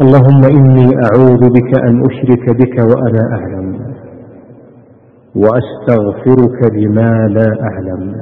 اللهم إني أعوذ بك أن أشرك بك وأنا أعلم. وأستغفرك بما لا أعلم.